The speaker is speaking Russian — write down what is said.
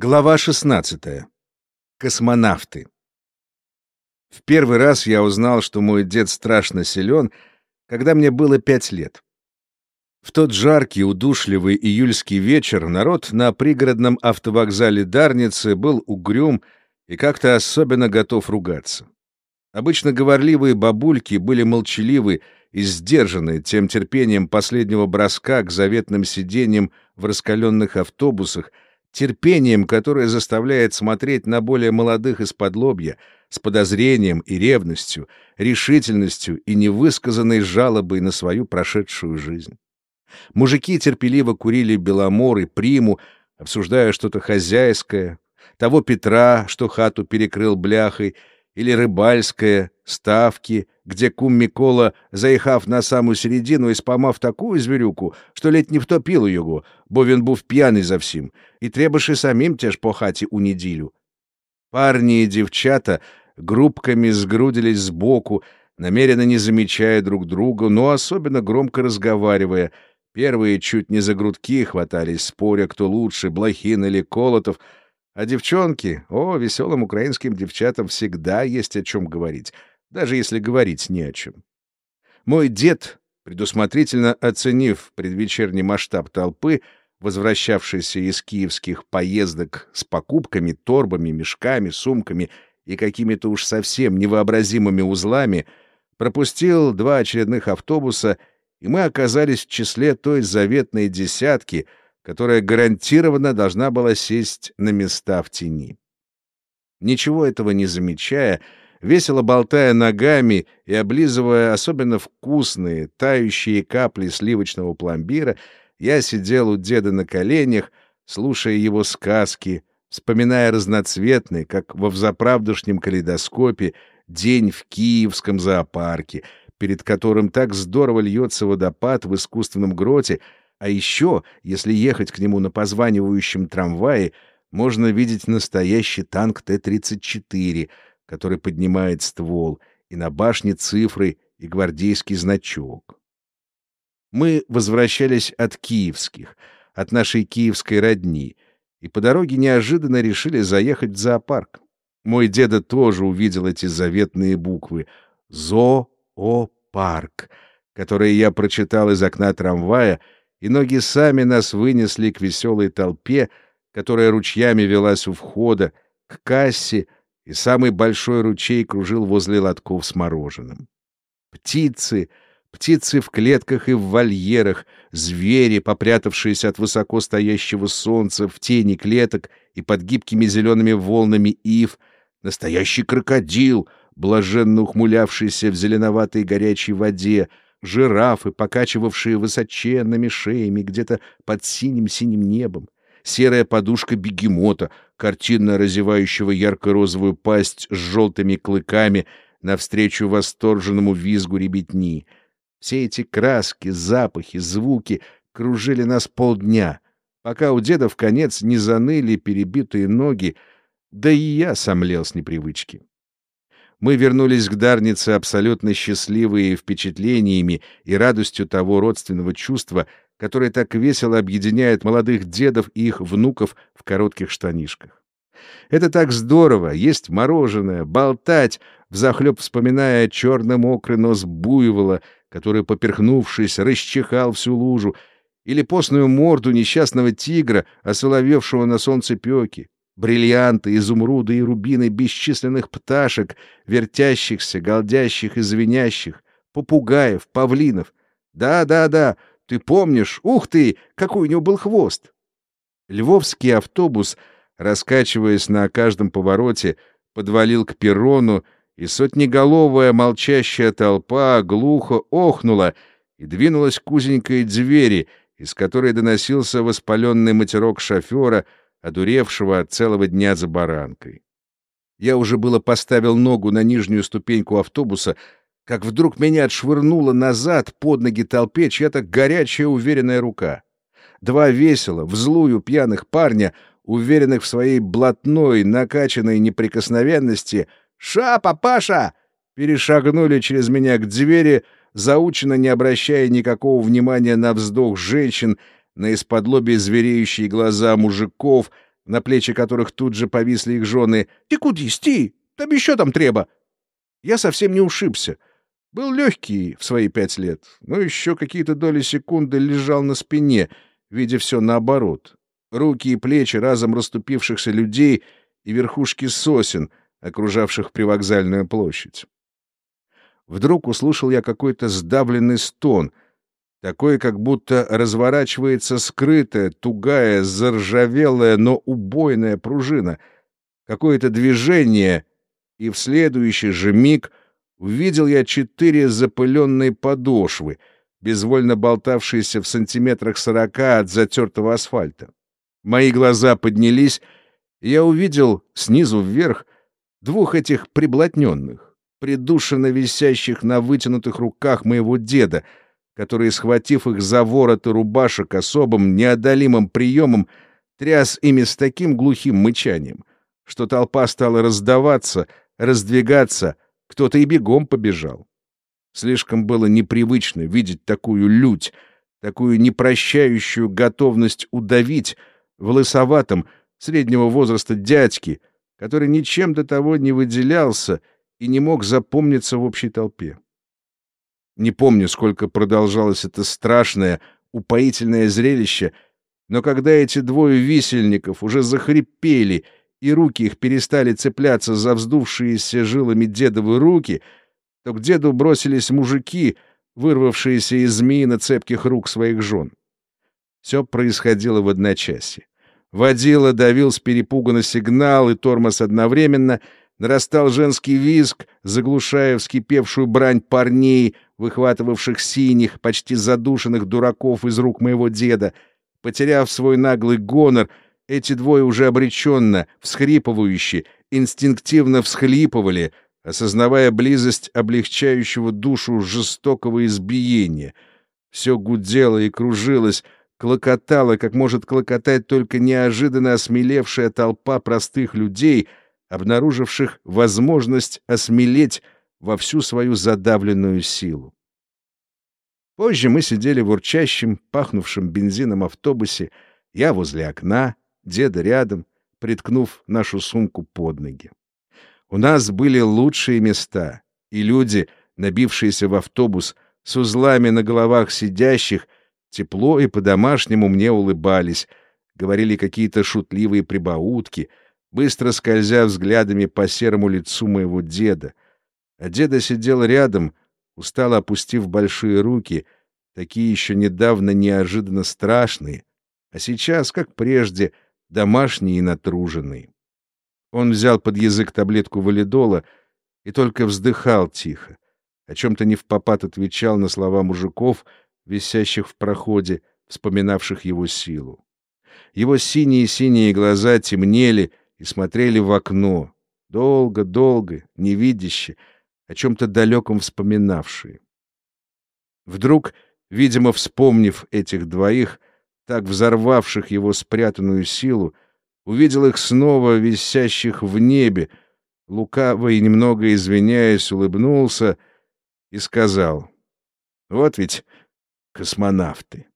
Глава 16. Космонавты. В первый раз я узнал, что мой дед страшно силен, когда мне было пять лет. В тот жаркий, удушливый июльский вечер народ на пригородном автовокзале Дарницы был угрюм и как-то особенно готов ругаться. Обычно говорливые бабульки были молчаливы и сдержаны тем терпением последнего броска к заветным сиденьям в раскаленных автобусах — терпением, которое заставляет смотреть на более молодых из-под лобья, с подозрением и ревностью, решительностью и невысказанной жалобой на свою прошедшую жизнь. Мужики терпеливо курили беломор и приму, обсуждая что-то хозяйское, того Петра, что хату перекрыл бляхой, или рыбальское, ставки, где кум Микола, заїхав на саму середину і спамав такую зверюку, що ледь не втопил його, бо він був п'яний совсем, і треба ж і самим теж по хаті у неділю. Парни и девчата группками сгрудились сбоку, намеренно не замечая друг друга, но особенно громко разговаривая. Первые чуть не за грудки хватались, споря, кто лучше, Блохин или Колотов — а девчонки, о, веселым украинским девчатам всегда есть о чем говорить, даже если говорить не о чем. Мой дед, предусмотрительно оценив предвечерний масштаб толпы, возвращавшийся из киевских поездок с покупками, торбами, мешками, сумками и какими-то уж совсем невообразимыми узлами, пропустил два очередных автобуса, и мы оказались в числе той заветной десятки — которая гарантированно должна была сесть на места в тени. Ничего этого не замечая, весело болтая ногами и облизывая особенно вкусные, тающие капли сливочного пломбира, я сидел у деда на коленях, слушая его сказки, вспоминая разноцветный, как во взаправдушнем калейдоскопе, день в Киевском зоопарке, перед которым так здорово льется водопад в искусственном гроте, а еще, если ехать к нему на позванивающем трамвае, можно видеть настоящий танк Т-34, который поднимает ствол, и на башне цифры и гвардейский значок. Мы возвращались от киевских, от нашей киевской родни, и по дороге неожиданно решили заехать в зоопарк. Мой деда тоже увидел эти заветные буквы «Зоопарк», которые я прочитал из окна трамвая — и ноги сами нас вынесли к веселой толпе, которая ручьями велась у входа, к кассе, и самый большой ручей кружил возле лотков с мороженым. Птицы, птицы в клетках и в вольерах, звери, попрятавшиеся от высоко стоящего солнца в тени клеток и под гибкими зелеными волнами ив, настоящий крокодил, блаженно ухмылявшийся в зеленоватой горячей воде — жирафы, покачивавшие высоченными шеями где-то под синим-синим небом, серая подушка бегемота, картинно разевающего ярко-розовую пасть с желтыми клыками навстречу восторженному визгу ребятни. Все эти краски, запахи, звуки кружили нас полдня, пока у деда в конец не заныли перебитые ноги, да и я сомлел с непривычки мы вернулись к Дарнице абсолютно счастливые впечатлениями и радостью того родственного чувства, которое так весело объединяет молодых дедов и их внуков в коротких штанишках. Это так здорово, есть мороженое, болтать, взахлеб вспоминая черный мокрый нос буйвола, который, поперхнувшись, расчихал всю лужу, или постную морду несчастного тигра, осоловевшего на солнце пеки бриллианты, изумруды и рубины бесчисленных пташек, вертящихся, голдящих и звенящих, попугаев, павлинов. Да-да-да, ты помнишь, ух ты, какой у него был хвост! Львовский автобус, раскачиваясь на каждом повороте, подвалил к перрону, и сотнеголовая молчащая толпа глухо охнула и двинулась к узенькой двери, из которой доносился воспаленный матерок шофера — одуревшего от целого дня за баранкой. Я уже было поставил ногу на нижнюю ступеньку автобуса, как вдруг меня отшвырнула назад под ноги толпе чья-то горячая уверенная рука. Два весело, взлую пьяных парня, уверенных в своей блатной, накачанной неприкосновенности, «Ша, папаша!» перешагнули через меня к двери, заученно не обращая никакого внимания на вздох женщин на из-под звереющие глаза мужиков, на плечи которых тут же повисли их жены. «Ты куди, сти? Там еще там треба!» Я совсем не ушибся. Был легкий в свои пять лет, но еще какие-то доли секунды лежал на спине, видя все наоборот. Руки и плечи разом расступившихся людей и верхушки сосен, окружавших привокзальную площадь. Вдруг услышал я какой-то сдавленный стон, такой, как будто разворачивается скрытая, тугая, заржавелая, но убойная пружина, какое-то движение, и в следующий же миг увидел я четыре запыленные подошвы, безвольно болтавшиеся в сантиметрах сорока от затертого асфальта. Мои глаза поднялись, и я увидел снизу вверх двух этих приблотненных, придушенно висящих на вытянутых руках моего деда, который, схватив их за вороты рубашек особым неодолимым приемом, тряс ими с таким глухим мычанием, что толпа стала раздаваться, раздвигаться, кто-то и бегом побежал. Слишком было непривычно видеть такую лють, такую непрощающую готовность удавить в лысоватом, среднего возраста дядьке, который ничем до того не выделялся и не мог запомниться в общей толпе. Не помню, сколько продолжалось это страшное, упоительное зрелище, но когда эти двое висельников уже захрипели и руки их перестали цепляться за вздувшиеся жилами дедовы руки, то к деду бросились мужики, вырвавшиеся из змеино цепких рук своих жен. Все происходило в одночасье. Водила давил с перепугу на сигнал и тормоз одновременно, нарастал женский визг, заглушая вскипевшую брань парней, выхватывавших синих, почти задушенных дураков из рук моего деда. Потеряв свой наглый гонор, эти двое уже обреченно, всхрипывающие, инстинктивно всхлипывали, осознавая близость облегчающего душу жестокого избиения. Все гудело и кружилось, клокотала, как может клокотать только неожиданно осмелевшая толпа простых людей, обнаруживших возможность осмелеть во всю свою задавленную силу. Позже мы сидели в урчащем, пахнувшем бензином автобусе, я возле окна, деда рядом, приткнув нашу сумку под ноги. У нас были лучшие места, и люди, набившиеся в автобус, с узлами на головах сидящих, Тепло и по-домашнему мне улыбались, говорили какие-то шутливые прибаутки, быстро скользя взглядами по серому лицу моего деда. А деда сидел рядом, устало опустив большие руки, такие еще недавно неожиданно страшные, а сейчас, как прежде, домашние и натруженные. Он взял под язык таблетку валидола и только вздыхал тихо, о чем-то не в попад отвечал на слова мужиков — висящих в проходе, вспоминавших его силу. Его синие-синие глаза темнели и смотрели в окно, долго-долго, невидяще, о чем-то далеком вспоминавшие. Вдруг, видимо, вспомнив этих двоих, так взорвавших его спрятанную силу, увидел их снова висящих в небе, лукаво и немного извиняясь, улыбнулся и сказал, «Вот ведь космонавты.